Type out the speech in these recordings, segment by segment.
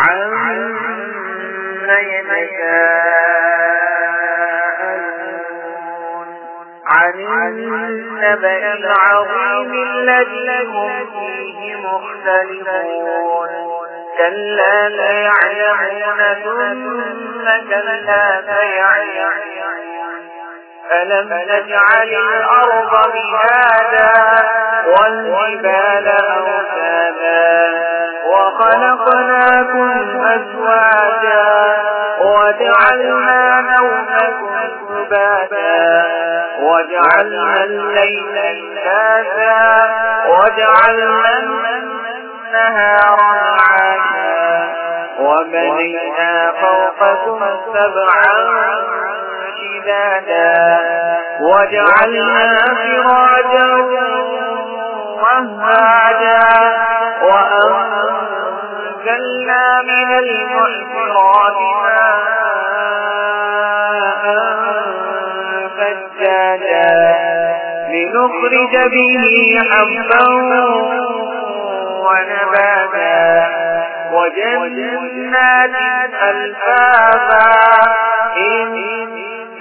عما يتساءلون عن النبأ العظيم الذي هم فيه مختلفون كلا سيعلمون ثم كلا سيعلمون ألم نجعل الأرض بهذا والجبال أوتادا وخلقناكم أزواجا وجعلنا نومكم سباتا وجعلنا الليل لباسا وجعلنا النهار معاشا وبنينا فوقكم سبعا شدادا وجعلنا سراجا وهاجا وأنزلنا من المعصرات ماء فجاجا لنخرج به حبا ونباتا وجنات ألفافا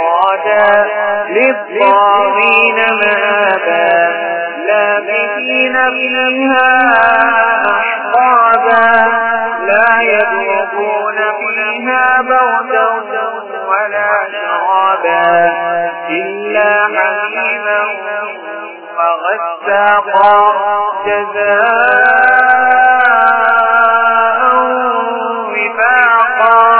مرصادا للطاغين مآبا لابثين فيها أحقابا لا يذوقون فيها بردا ولا شرابا إلا حميما وغساقا جزاء وفاقا.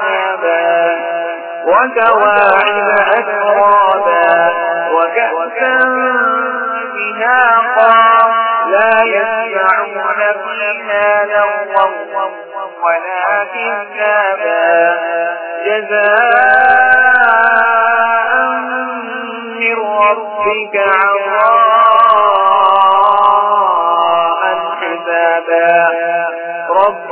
وكواعب أترابا وكأسا بهاقا لا يسمعون فيها لغوا ولا كذابا جزاء من ربك عطاء حسابا. رب